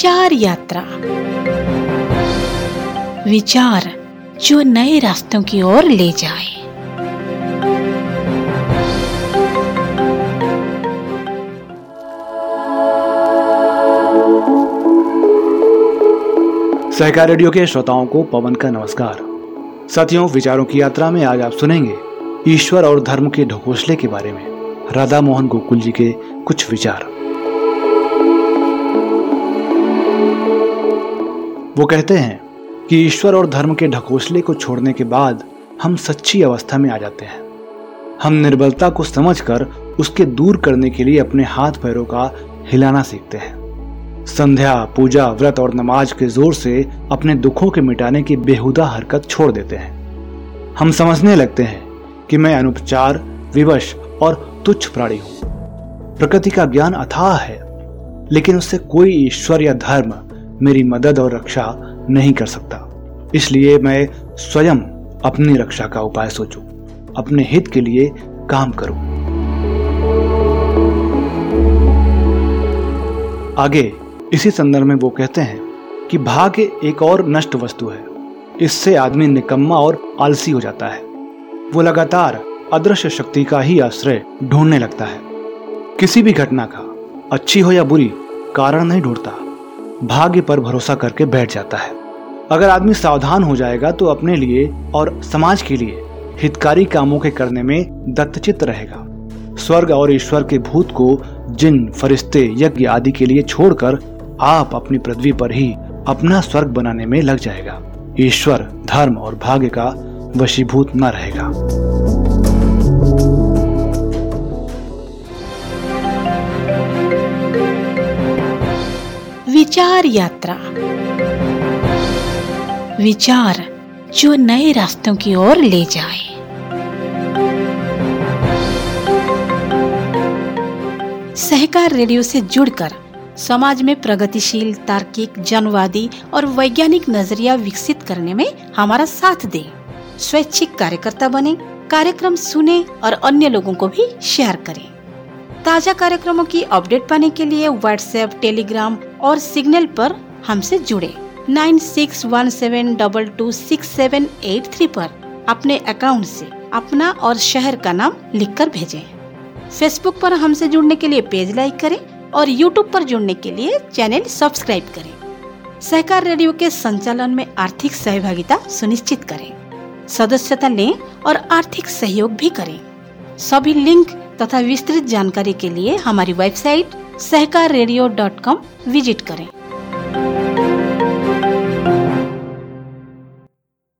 विचार यात्रा। विचार जो नए रास्तों की ओर ले जाए। सहकार रेडियो के श्रोताओं को पवन का नमस्कार। साथियों, विचारों की यात्रा में आज आप सुनेंगे ईश्वर और धर्म के ढकोसले के बारे में। राधा मोहन गोकुल जी के कुछ विचार। वो कहते हैं कि ईश्वर और धर्म के ढकोसले को छोड़ने के बाद हम सच्ची अवस्था में आ जाते हैं। हम निर्बलता को समझकर उसके दूर करने के लिए अपने हाथ पैरों का हिलाना सीखते हैं। संध्या, पूजा, व्रत और नमाज़ के ज़ोर से अपने दुखों के मिटाने की बेहुदा हरकत छोड़ देते हैं। हम समझने लगते हैं कि मैं अनुपचार, विवश और तुच्छ प्राणी हूँ। प्रकृति का ज्ञान अथाह है, लेकिन उससे कोई ईश्वर या धर्म मेरी मदद और रक्षा नहीं कर सकता। इसलिए मैं स्वयं अपनी रक्षा का उपाय सोचूं, अपने हित के लिए काम करूँ। आगे इसी संदर्भ में वो कहते हैं कि भाग्य एक और नष्ट वस्तु है। इससे आदमी निकम्मा और आलसी हो जाता है। वो लगातार अदृश्य शक्ति का ही आश्रय ढूँढने लगता है। किसी भी घटना का अच्छी हो या बुरी कारण नहीं ढूंढता। भाग्य पर भरोसा करके बैठ जाता है। अगर आदमी सावधान हो जाएगा तो अपने लिए और समाज के लिए हितकारी कामों के करने में दत्तचित रहेगा। स्वर्ग और ईश्वर के भूत को जिन फरिश्ते, यज्ञ आदि के लिए छोड़कर आप अपनी पृथ्वी पर ही अपना स्वर्ग बनाने में लग जाएगा। ईश्वर, धर्म और भाग्य का वशीभूत न रहेगा। विचार यात्रा। विचार जो नए रास्तों की ओर ले जाए। सहकार रेडियो से जुड़कर समाज में प्रगतिशील, तार्किक, जनवादी और वैज्ञानिक नज़रिया विकसित करने में हमारा साथ दे। स्वैच्छिक कार्यकर्ता बने, कार्यक्रम सुने और अन्य लोगों को भी शेयर करें। ताज़ा कार्यक्रमों की अपडेट पाने के लिए व्हाट्सएप टेलीग्राम और सिग्नल पर हमसे जुड़े। Nine six one seven double two six seven eight three पर अपने अकाउंट से अपना और शहर का नाम लिखकर भेजें। फेसबुक पर हमसे जुड़ने के लिए पेज लाइक करें और यूट्यूब पर जुड़ने के लिए चैनल सब्सक्राइब करें। सहकार रेडियो के संचालन में आर्थिक सहभागिता सुनिश्चित करें। सदस्यता लें और आर्थिक सहयोग भी करें। सभी लिंक तथा विस्तृत जानकारी के लिए हमारी वेबसाइट सहकार विज़िट करें।